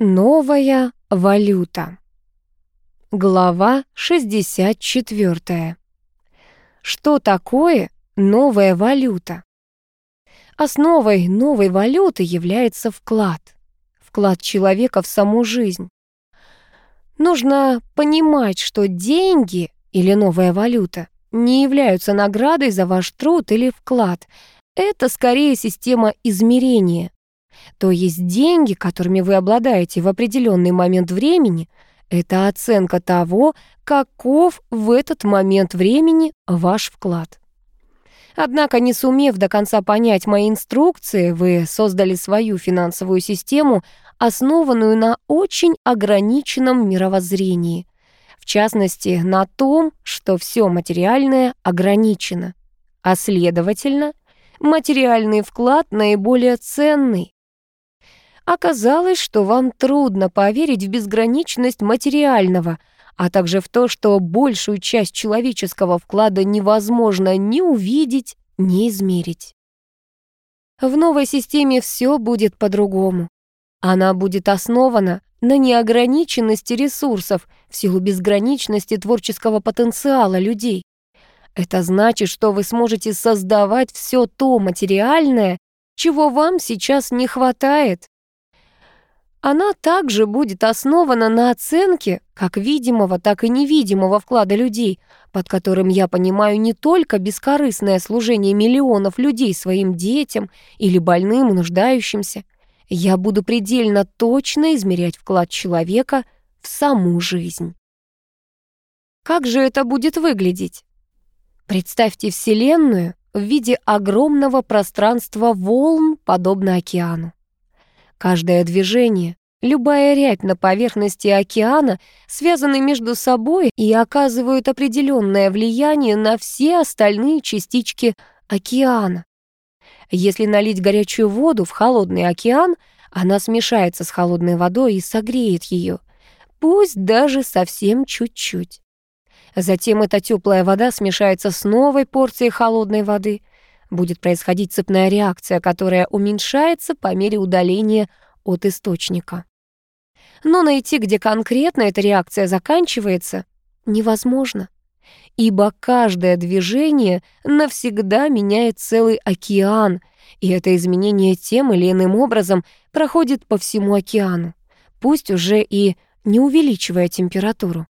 Новая валюта. Глава 64. Что такое новая валюта? Основой новой валюты является вклад. Вклад человека в саму жизнь. Нужно понимать, что деньги или новая валюта не являются наградой за ваш труд или вклад. Это скорее система измерения, то есть деньги, которыми вы обладаете в определенный момент времени, это оценка того, каков в этот момент времени ваш вклад. Однако, не сумев до конца понять мои инструкции, вы создали свою финансовую систему, основанную на очень ограниченном мировоззрении. В частности, на том, что все материальное ограничено. А следовательно, материальный вклад наиболее ценный. Оказалось, что вам трудно поверить в безграничность материального, а также в то, что большую часть человеческого вклада невозможно ни увидеть, ни измерить. В новой системе все будет по-другому. Она будет основана на неограниченности ресурсов в силу безграничности творческого потенциала людей. Это значит, что вы сможете создавать все то материальное, чего вам сейчас не хватает. Она также будет основана на оценке как видимого, так и невидимого вклада людей, под которым я понимаю не только бескорыстное служение миллионов людей своим детям или больным нуждающимся. Я буду предельно точно измерять вклад человека в саму жизнь. Как же это будет выглядеть? Представьте Вселенную в виде огромного пространства волн, подобно океану. Каждое движение, любая рябь на поверхности океана связаны между собой и оказывают определенное влияние на все остальные частички океана. Если налить горячую воду в холодный океан, она смешается с холодной водой и согреет ее, пусть даже совсем чуть-чуть. Затем эта теплая вода смешается с новой порцией холодной воды — будет происходить цепная реакция, которая уменьшается по мере удаления от источника. Но найти, где конкретно эта реакция заканчивается, невозможно, ибо каждое движение навсегда меняет целый океан, и это изменение тем или иным образом проходит по всему океану, пусть уже и не увеличивая температуру.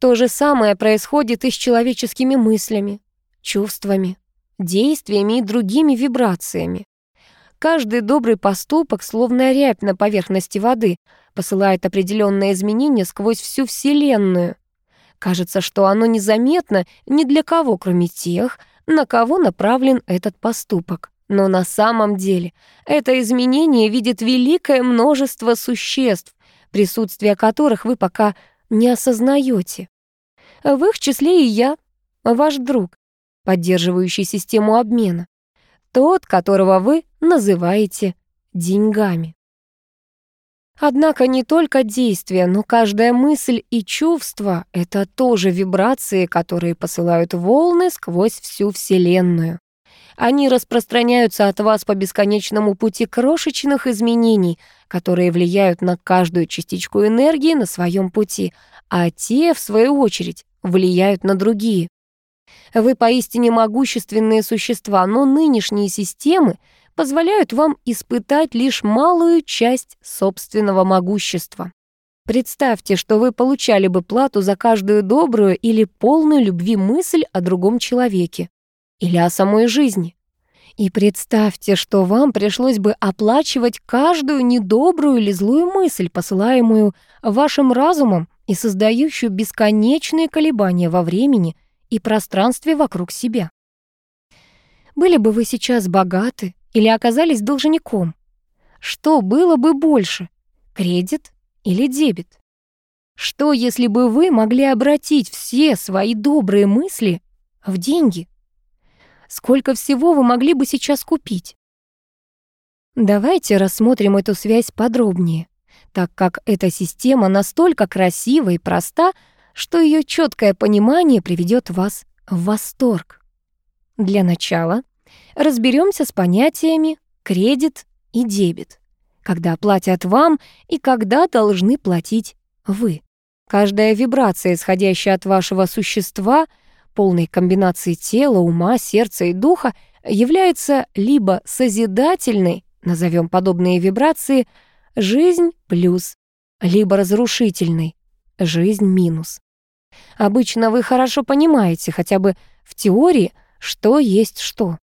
То же самое происходит и с человеческими мыслями, чувствами, действиями и другими вибрациями. Каждый добрый поступок, словно рябь на поверхности воды, посылает определенные изменения сквозь всю Вселенную. Кажется, что оно незаметно ни для кого, кроме тех, на кого направлен этот поступок. Но на самом деле это изменение видит великое множество существ, присутствие которых вы пока не осознаете. В их числе и я, ваш друг, поддерживающий систему обмена. Тот, которого вы называете деньгами. Однако не только действия, но каждая мысль и чувство — это тоже вибрации, которые посылают волны сквозь всю Вселенную. Они распространяются от вас по бесконечному пути крошечных изменений, которые влияют на каждую частичку энергии на своем пути, а те, в свою очередь, влияют на другие. Вы поистине могущественные существа, но нынешние системы позволяют вам испытать лишь малую часть собственного могущества. Представьте, что вы получали бы плату за каждую добрую или полную любви мысль о другом человеке или о самой жизни. И представьте, что вам пришлось бы оплачивать каждую недобрую или злую мысль, посылаемую вашим разумом и создающую бесконечные колебания во времени – и пространстве вокруг себя. Были бы вы сейчас богаты или оказались должником? Что было бы больше, кредит или дебет? Что, если бы вы могли обратить все свои добрые мысли в деньги? Сколько всего вы могли бы сейчас купить? Давайте рассмотрим эту связь подробнее, так как эта система настолько красива и проста, что ее четкое понимание приведет вас в восторг. Для начала разберемся с понятиями кредит и дебет. когда платят вам и когда должны платить вы. Каждая вибрация, исходящая от вашего существа, полной комбинации тела, ума, сердца и духа, является либо созидательной, назовем подобные вибрации, жизнь плюс, либо разрушительной, жизнь минус. Обычно вы хорошо понимаете, хотя бы в теории, что есть что.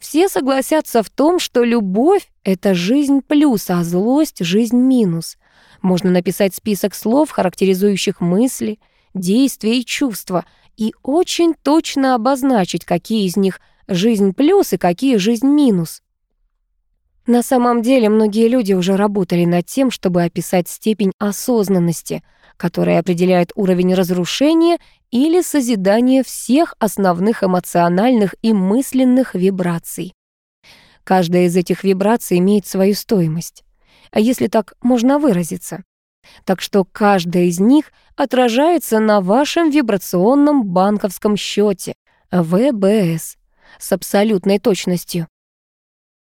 Все согласятся в том, что любовь — это жизнь плюс, а злость — жизнь минус. Можно написать список слов, характеризующих мысли, действия и чувства, и очень точно обозначить, какие из них жизнь плюс и какие жизнь минус. На самом деле многие люди уже работали над тем, чтобы описать степень осознанности, которая определяет уровень разрушения или созидания всех основных эмоциональных и мысленных вибраций. Каждая из этих вибраций имеет свою стоимость, а если так можно выразиться. Так что каждая из них отражается на вашем вибрационном банковском счете ВБС с абсолютной точностью.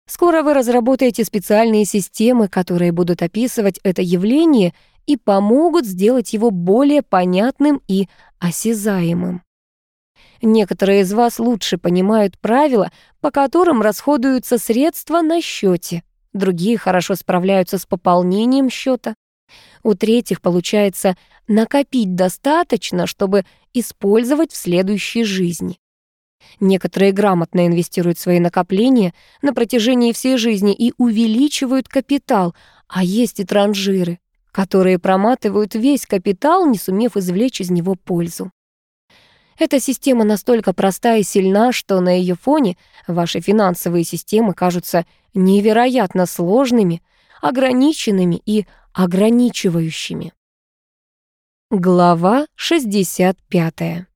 Скоро вы разработаете специальные системы, которые будут описывать это явление и помогут сделать его более понятным и осязаемым. Некоторые из вас лучше понимают правила, по которым расходуются средства на счете. Другие хорошо справляются с пополнением счета. У третьих получается накопить достаточно, чтобы использовать в следующей жизни. Некоторые грамотно инвестируют свои накопления на протяжении всей жизни и увеличивают капитал, а есть и транжиры, которые проматывают весь капитал, не сумев извлечь из него пользу. Эта система настолько проста и сильна, что на ее фоне ваши финансовые системы кажутся невероятно сложными, ограниченными и ограничивающими. Глава 65.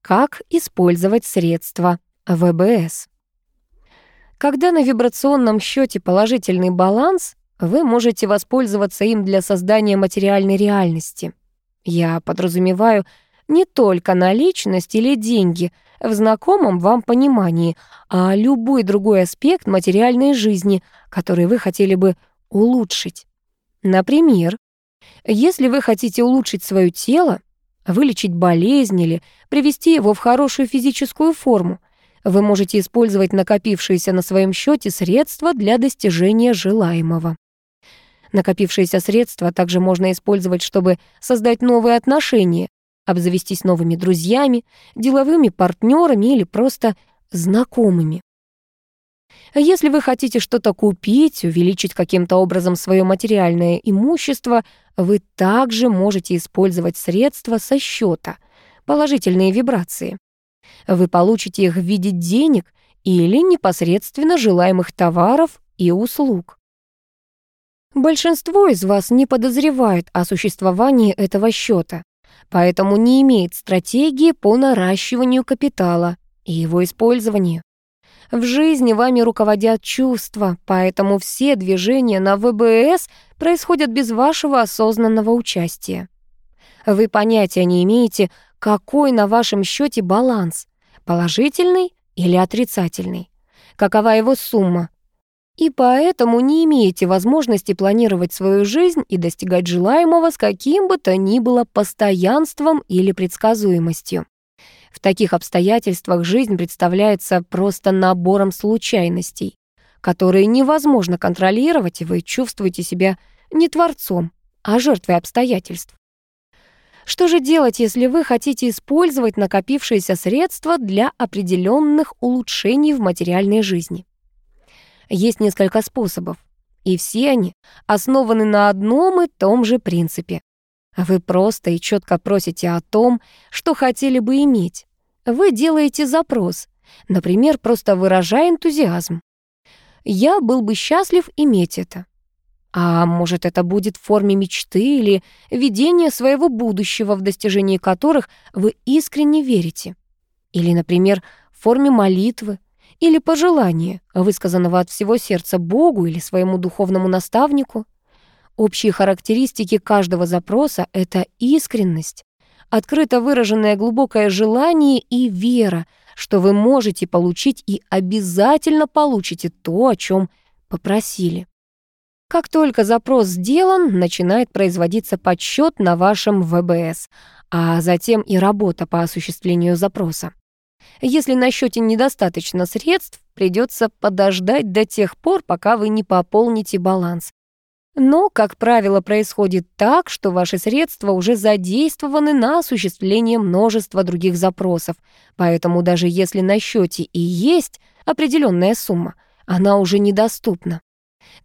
Как использовать средства ВБС? Когда на вибрационном счете положительный баланс, вы можете воспользоваться им для создания материальной реальности. Я подразумеваю не только наличность или деньги в знакомом вам понимании, а любой другой аспект материальной жизни, который вы хотели бы улучшить. Например, если вы хотите улучшить свое тело, вылечить болезнь или привести его в хорошую физическую форму. Вы можете использовать накопившиеся на своем счете средства для достижения желаемого. Накопившиеся средства также можно использовать, чтобы создать новые отношения, обзавестись новыми друзьями, деловыми партнерами или просто знакомыми. Если вы хотите что-то купить, увеличить каким-то образом свое материальное имущество, вы также можете использовать средства со счета, положительные вибрации. Вы получите их в виде денег или непосредственно желаемых товаров и услуг. Большинство из вас не подозревает о существовании этого счета, поэтому не имеет стратегии по наращиванию капитала и его использованию. В жизни вами руководят чувства, поэтому все движения на ВБС происходят без вашего осознанного участия. Вы понятия не имеете, какой на вашем счете баланс, положительный или отрицательный, какова его сумма, и поэтому не имеете возможности планировать свою жизнь и достигать желаемого с каким бы то ни было постоянством или предсказуемостью. В таких обстоятельствах жизнь представляется просто набором случайностей, которые невозможно контролировать, и вы чувствуете себя не творцом, а жертвой обстоятельств. Что же делать, если вы хотите использовать накопившиеся средства для определенных улучшений в материальной жизни? Есть несколько способов, и все они основаны на одном и том же принципе. Вы просто и четко просите о том, что хотели бы иметь. Вы делаете запрос, например, просто выражая энтузиазм. «Я был бы счастлив иметь это». А может, это будет в форме мечты или видения своего будущего, в достижении которых вы искренне верите. Или, например, в форме молитвы, или пожелания, высказанного от всего сердца Богу или своему духовному наставнику. Общие характеристики каждого запроса — это искренность, открыто выраженное глубокое желание и вера, что вы можете получить и обязательно получите то, о чем попросили. Как только запрос сделан, начинает производиться подсчет на вашем ВБС, а затем и работа по осуществлению запроса. Если на счете недостаточно средств, придется подождать до тех пор, пока вы не пополните баланс. Но, как правило, происходит так, что ваши средства уже задействованы на осуществление множества других запросов, поэтому даже если на счете и есть определенная сумма, она уже недоступна.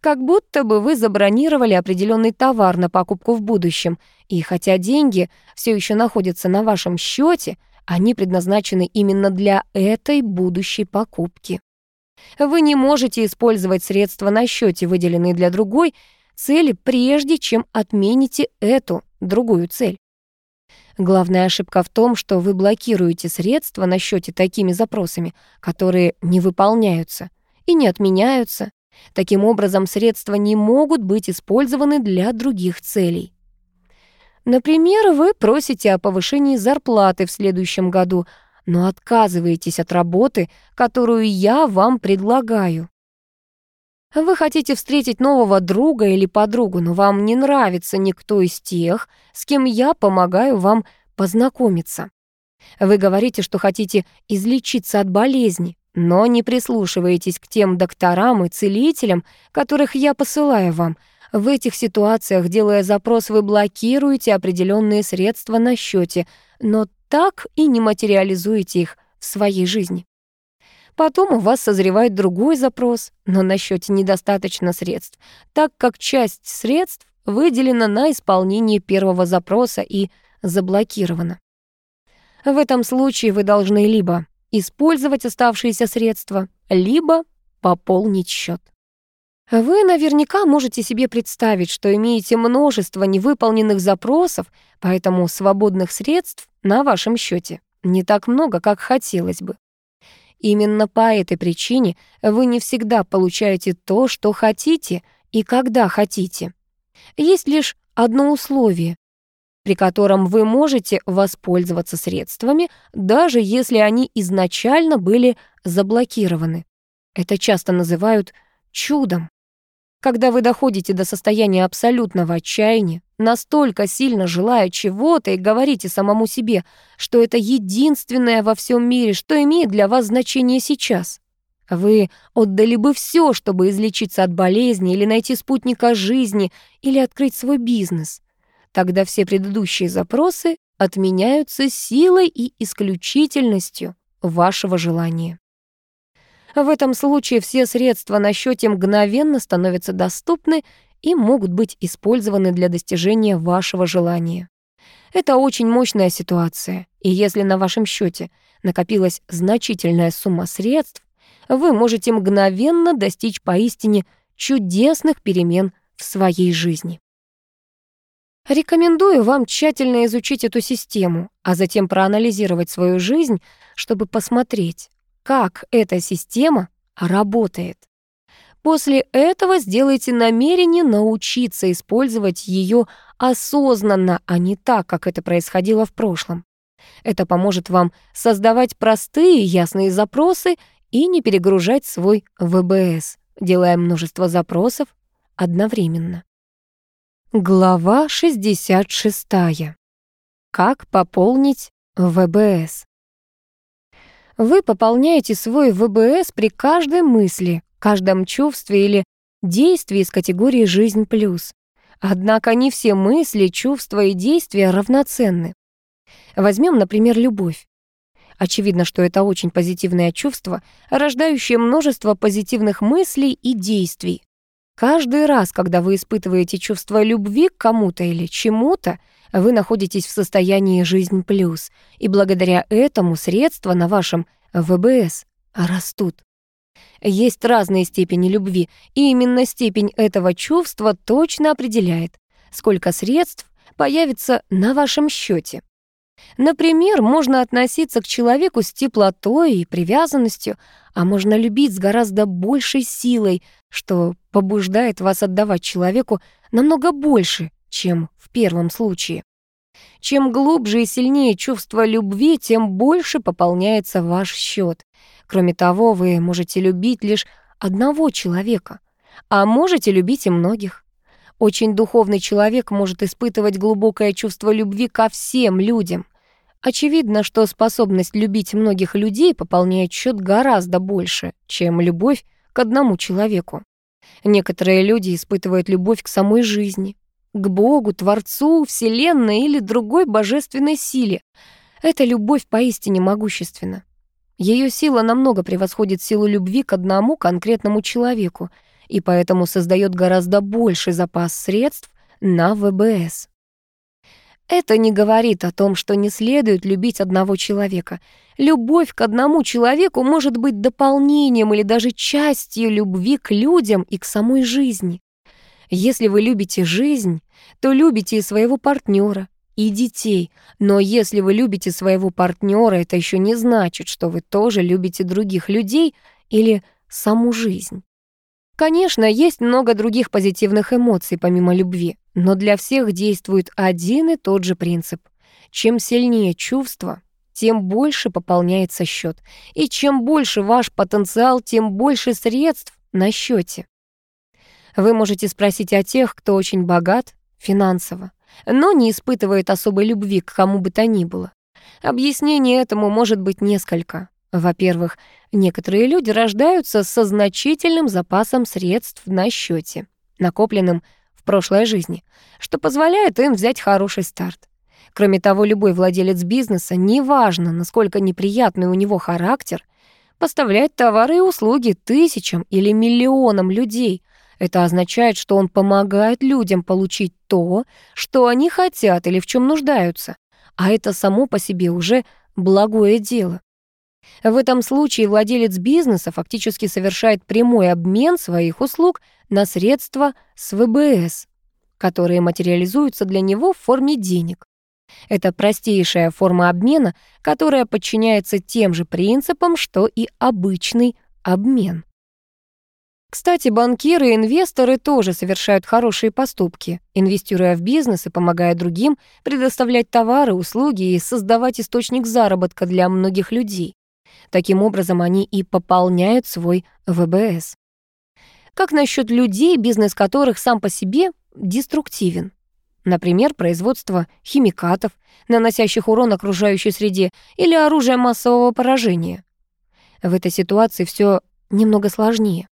Как будто бы вы забронировали определенный товар на покупку в будущем, и хотя деньги все еще находятся на вашем счете, они предназначены именно для этой будущей покупки. Вы не можете использовать средства на счете, выделенные для другой цели, прежде чем отмените эту другую цель. Главная ошибка в том, что вы блокируете средства на счете такими запросами, которые не выполняются и не отменяются. Таким образом, средства не могут быть использованы для других целей. Например, вы просите о повышении зарплаты в следующем году, но отказываетесь от работы, которую я вам предлагаю. Вы хотите встретить нового друга или подругу, но вам не нравится никто из тех, с кем я помогаю вам познакомиться. Вы говорите, что хотите излечиться от болезни, но не прислушиваетесь к тем докторам и целителям, которых я посылаю вам — в этих ситуациях, делая запрос, вы блокируете определенные средства на счете, но так и не материализуете их в своей жизни. Потом у вас созревает другой запрос, но на счете недостаточно средств, так как часть средств выделена на исполнение первого запроса и заблокирована. В этом случае вы должны либо использовать оставшиеся средства, либо пополнить счет. Вы наверняка можете себе представить, что имеете множество невыполненных запросов, поэтому свободных средств на вашем счете не так много, как хотелось бы. Именно по этой причине вы не всегда получаете то, что хотите и когда хотите. Есть лишь одно условие, при котором вы можете воспользоваться средствами, даже если они изначально были заблокированы. Это часто называют чудом. Когда вы доходите до состояния абсолютного отчаяния, настолько сильно желая чего-то и говорите самому себе, что это единственное во всем мире, что имеет для вас значение сейчас. Вы отдали бы все, чтобы излечиться от болезни или найти спутника жизни или открыть свой бизнес. Тогда все предыдущие запросы отменяются силой и исключительностью вашего желания. В этом случае все средства на счете мгновенно становятся доступны и могут быть использованы для достижения вашего желания. Это очень мощная ситуация, и если на вашем счете накопилась значительная сумма средств, вы можете мгновенно достичь поистине чудесных перемен в своей жизни. Рекомендую вам тщательно изучить эту систему, а затем проанализировать свою жизнь, чтобы посмотреть, как эта система работает. После этого сделайте намерение научиться использовать ее осознанно, а не так, как это происходило в прошлом. Это поможет вам создавать простые ясные запросы и не перегружать свой ВБС, делая множество запросов одновременно. Глава 66. Как пополнить ВБС? Вы пополняете свой ВБС при каждой мысли, каждом чувстве или действии из категории «Жизнь плюс». Однако не все мысли, чувства и действия равноценны. Возьмем, например, любовь. Очевидно, что это очень позитивное чувство, рождающее множество позитивных мыслей и действий. Каждый раз, когда вы испытываете чувство любви к кому-то или чему-то, вы находитесь в состоянии «жизнь плюс», и благодаря этому средства на вашем ВБС растут. Есть разные степени любви, и именно степень этого чувства точно определяет, сколько средств появится на вашем счете. Например, можно относиться к человеку с теплотой и привязанностью, а можно любить с гораздо большей силой, что побуждает вас отдавать человеку намного больше, чем в первом случае. Чем глубже и сильнее чувство любви, тем больше пополняется ваш счет. Кроме того, вы можете любить лишь одного человека, а можете любить и многих. Очень духовный человек может испытывать глубокое чувство любви ко всем людям. Очевидно, что способность любить многих людей пополняет счет гораздо больше, чем любовь к одному человеку. Некоторые люди испытывают любовь к самой жизни, к Богу, Творцу, Вселенной или другой божественной силе. Эта любовь поистине могущественна. Ее сила намного превосходит силу любви к одному конкретному человеку и поэтому создает гораздо больший запас средств на ВБС. Это не говорит о том, что не следует любить одного человека. Любовь к одному человеку может быть дополнением или даже частью любви к людям и к самой жизни. Если вы любите жизнь, то любите и своего партнера, и детей. Но если вы любите своего партнера, это еще не значит, что вы тоже любите других людей или саму жизнь. Конечно, есть много других позитивных эмоций помимо любви, но для всех действует один и тот же принцип. Чем сильнее чувство, тем больше пополняется счет, и чем больше ваш потенциал, тем больше средств на счете. Вы можете спросить о тех, кто очень богат финансово, но не испытывает особой любви к кому бы то ни было. Объяснений этому может быть несколько. Во-первых, некоторые люди рождаются со значительным запасом средств на счете, накопленным в прошлой жизни, что позволяет им взять хороший старт. Кроме того, любой владелец бизнеса, неважно, насколько неприятный у него характер, поставляет товары и услуги тысячам или миллионам людей. Это означает, что он помогает людям получить то, что они хотят или в чем нуждаются. А это само по себе уже благое дело. В этом случае владелец бизнеса фактически совершает прямой обмен своих услуг на средства с ВБС, которые материализуются для него в форме денег. Это простейшая форма обмена, которая подчиняется тем же принципам, что и обычный обмен. Кстати, банкиры и инвесторы тоже совершают хорошие поступки, инвестируя в бизнес и помогая другим предоставлять товары, услуги и создавать источник заработка для многих людей. Таким образом, они и пополняют свой ВБС. Как насчет людей, бизнес которых сам по себе деструктивен? Например, производство химикатов, наносящих урон окружающей среде, или оружия массового поражения. В этой ситуации все немного сложнее.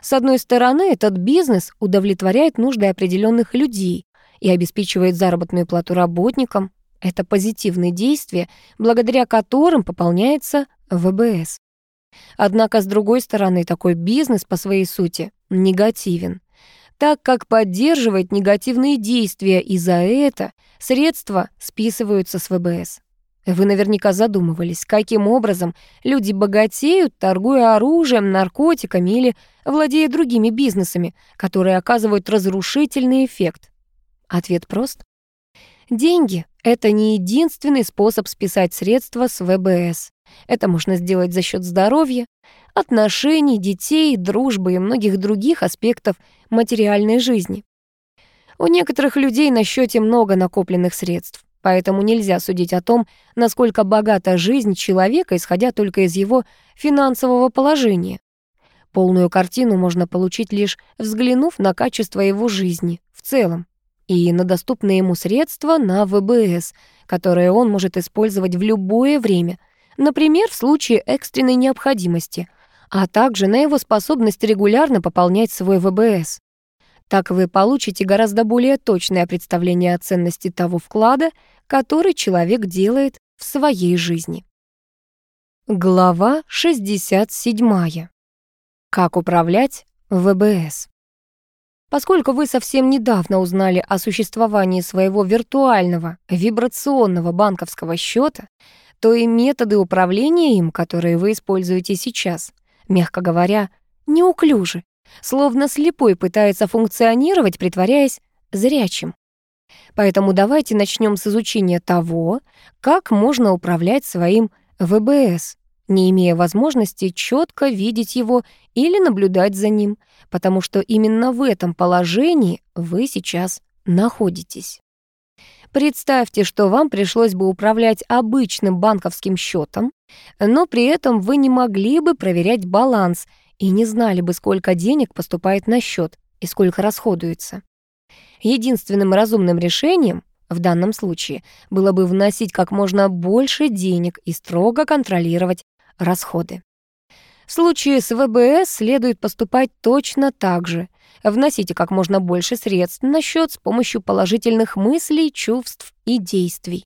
С одной стороны, этот бизнес удовлетворяет нужды определенных людей и обеспечивает заработную плату работникам. Это позитивные действия, благодаря которым пополняется ВБС. Однако, с другой стороны, такой бизнес по своей сути негативен, так как поддерживает негативные действия, и за это средства списываются с ВБС. Вы наверняка задумывались, каким образом люди богатеют, торгуя оружием, наркотиками или владея другими бизнесами, которые оказывают разрушительный эффект. Ответ прост. Деньги — это не единственный способ списать средства с ВБС. Это можно сделать за счет здоровья, отношений, детей, дружбы и многих других аспектов материальной жизни. У некоторых людей на счете много накопленных средств, поэтому нельзя судить о том, насколько богата жизнь человека, исходя только из его финансового положения. Полную картину можно получить лишь взглянув на качество его жизни в целом и на доступные ему средства на ВБС, которые он может использовать в любое время, например, в случае экстренной необходимости, а также на его способность регулярно пополнять свой ВБС. Так вы получите гораздо более точное представление о ценности того вклада, который человек делает в своей жизни. Глава 67. Как управлять ВБС? Поскольку вы совсем недавно узнали о существовании своего виртуального вибрационного банковского счета, то и методы управления им, которые вы используете сейчас, мягко говоря, неуклюжи, словно слепой пытается функционировать, притворяясь зрячим. Поэтому давайте начнем с изучения того, как можно управлять своим ВБС, не имея возможности четко видеть его или наблюдать за ним, потому что именно в этом положении вы сейчас находитесь. Представьте, что вам пришлось бы управлять обычным банковским счетом, но при этом вы не могли бы проверять баланс и не знали бы, сколько денег поступает на счет и сколько расходуется. Единственным разумным решением в данном случае было бы вносить как можно больше денег и строго контролировать расходы. В случае с ВБС следует поступать точно так же. Вносите как можно больше средств на счет с помощью положительных мыслей, чувств и действий.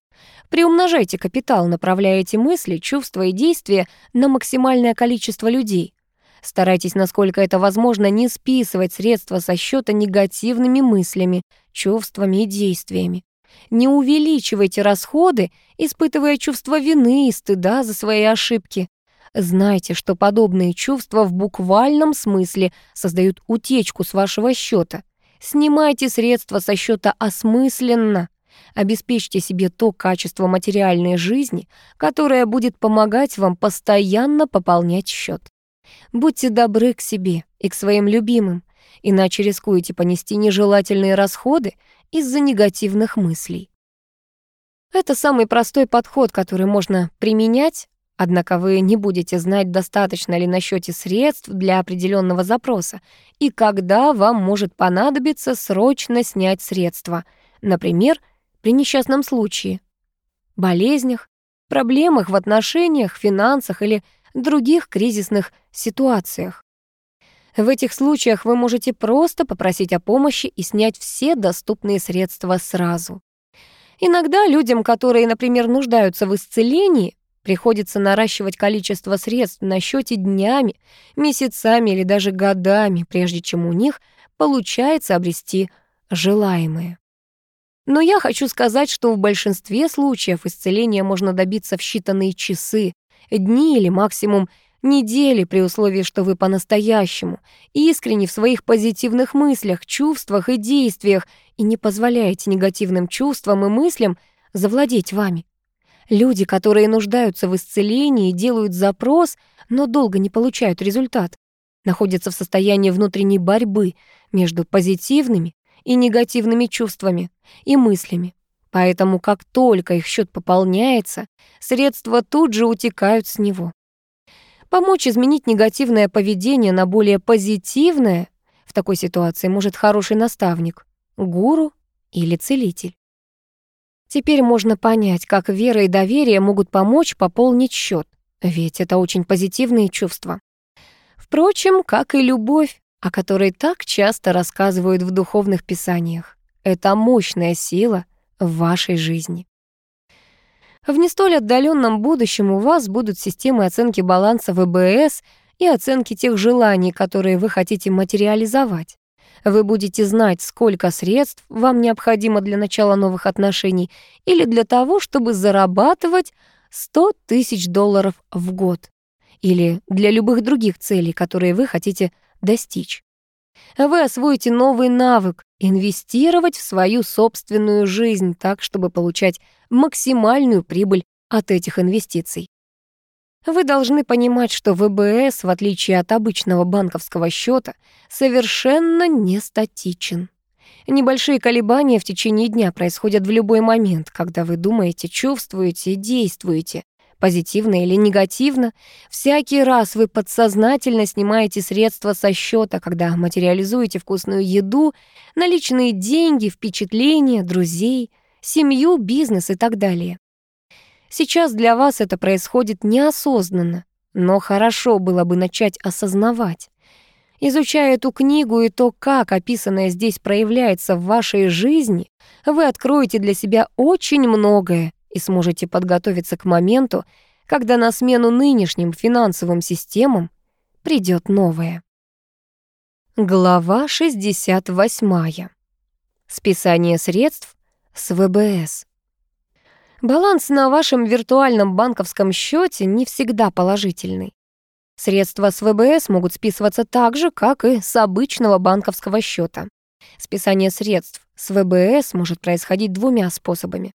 Приумножайте капитал, направляя эти мысли, чувства и действия на максимальное количество людей. Старайтесь, насколько это возможно, не списывать средства со счета негативными мыслями, чувствами и действиями. Не увеличивайте расходы, испытывая чувство вины и стыда за свои ошибки. Знайте, что подобные чувства в буквальном смысле создают утечку с вашего счета. Снимайте средства со счета осмысленно. Обеспечьте себе то качество материальной жизни, которое будет помогать вам постоянно пополнять счет. Будьте добры к себе и к своим любимым, иначе рискуете понести нежелательные расходы из-за негативных мыслей. Это самый простой подход, который можно применять, однако вы не будете знать, достаточно ли на счете средств для определенного запроса и когда вам может понадобиться срочно снять средства, например, при несчастном случае, болезнях, проблемах в отношениях, финансах или других кризисных ситуациях. В этих случаях вы можете просто попросить о помощи и снять все доступные средства сразу. Иногда людям, которые, например, нуждаются в исцелении, приходится наращивать количество средств на счете днями, месяцами или даже годами, прежде чем у них получается обрести желаемое. Но я хочу сказать, что в большинстве случаев исцеления можно добиться в считанные часы, дни или максимум недели при условии, что вы по-настоящему искренне в своих позитивных мыслях, чувствах и действиях и не позволяете негативным чувствам и мыслям завладеть вами. Люди, которые нуждаются в исцелении, делают запрос, но долго не получают результат, находятся в состоянии внутренней борьбы между позитивными и негативными чувствами и мыслями. Поэтому как только их счет пополняется, средства тут же утекают с него. Помочь изменить негативное поведение на более позитивное в такой ситуации может хороший наставник, гуру или целитель. Теперь можно понять, как вера и доверие могут помочь пополнить счет, ведь это очень позитивные чувства. Впрочем, как и любовь, о которой так часто рассказывают в духовных писаниях. Это мощная сила в вашей жизни. В не столь отдаленном будущем у вас будут системы оценки баланса ВБС и оценки тех желаний, которые вы хотите материализовать. Вы будете знать, сколько средств вам необходимо для начала новых отношений или для того, чтобы зарабатывать 100 тысяч долларов в год или для любых других целей, которые вы хотите достичь. Вы освоите новый навык — инвестировать в свою собственную жизнь так, чтобы получать максимальную прибыль от этих инвестиций. Вы должны понимать, что ВБС, в отличие от обычного банковского счета, совершенно не статичен. Небольшие колебания в течение дня происходят в любой момент, когда вы думаете, чувствуете и действуете позитивно или негативно. Всякий раз вы подсознательно снимаете средства со счета, когда материализуете вкусную еду, наличные деньги, впечатления, друзей, семью, бизнес и так далее. Сейчас для вас это происходит неосознанно, но хорошо было бы начать осознавать. Изучая эту книгу и то, как описанное здесь проявляется в вашей жизни, вы откроете для себя очень многое, и сможете подготовиться к моменту, когда на смену нынешним финансовым системам придет новое. Глава 68. Списание средств с ВБС. Баланс на вашем виртуальном банковском счете не всегда положительный. Средства с ВБС могут списываться так же, как и с обычного банковского счета. Списание средств с ВБС может происходить двумя способами.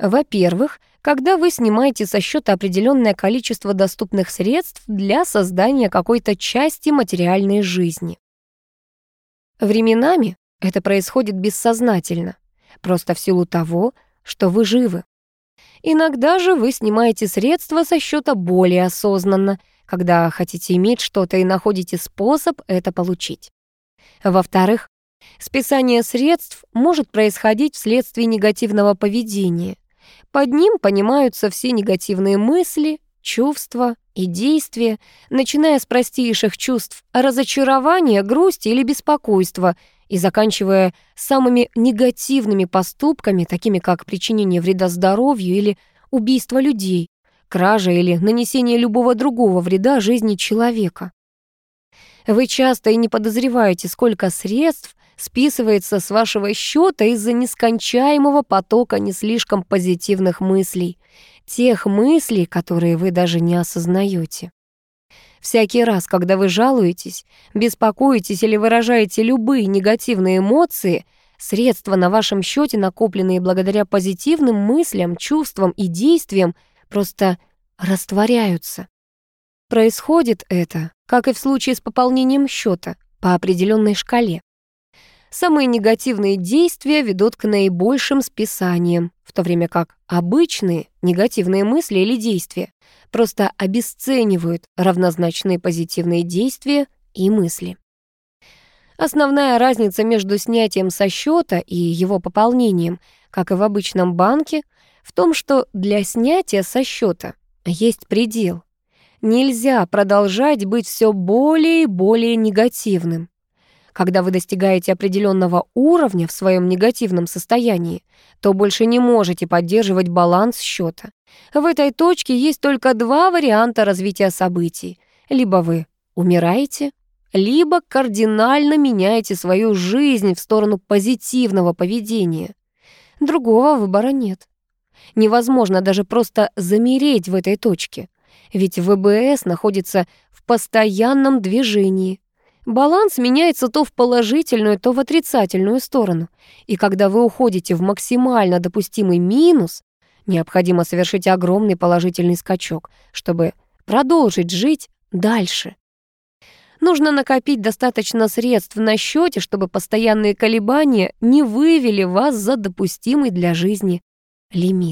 Во-первых, когда вы снимаете со счета определенное количество доступных средств для создания какой-то части материальной жизни. Временами это происходит бессознательно, просто в силу того, что вы живы. Иногда же вы снимаете средства со счета более осознанно, когда хотите иметь что-то и находите способ это получить. Во-вторых, списание средств может происходить вследствие негативного поведения. Под ним понимаются все негативные мысли, чувства и действия, начиная с простейших чувств разочарования, грусти или беспокойства и заканчивая самыми негативными поступками, такими как причинение вреда здоровью или убийство людей, кража или нанесение любого другого вреда жизни человека. Вы часто и не подозреваете, сколько средств списывается с вашего счета из-за нескончаемого потока не слишком позитивных мыслей, тех мыслей, которые вы даже не осознаете. Всякий раз, когда вы жалуетесь, беспокоитесь или выражаете любые негативные эмоции, средства на вашем счете, накопленные благодаря позитивным мыслям, чувствам и действиям, просто растворяются. Происходит это, как и в случае с пополнением счета, по определенной шкале. Самые негативные действия ведут к наибольшим списаниям, в то время как обычные негативные мысли или действия просто обесценивают равнозначные позитивные действия и мысли. Основная разница между снятием со счета и его пополнением, как и в обычном банке, в том, что для снятия со счета есть предел. Нельзя продолжать быть все более и более негативным. Когда вы достигаете определенного уровня в своем негативном состоянии, то больше не можете поддерживать баланс счета. В этой точке есть только два варианта развития событий. Либо вы умираете, либо кардинально меняете свою жизнь в сторону позитивного поведения. Другого выбора нет. Невозможно даже просто замереть в этой точке, ведь ВБС находится в постоянном движении. Баланс меняется то в положительную, то в отрицательную сторону. И когда вы уходите в максимально допустимый минус, необходимо совершить огромный положительный скачок, чтобы продолжить жить дальше. Нужно накопить достаточно средств на счете, чтобы постоянные колебания не вывели вас за допустимый для жизни лимит.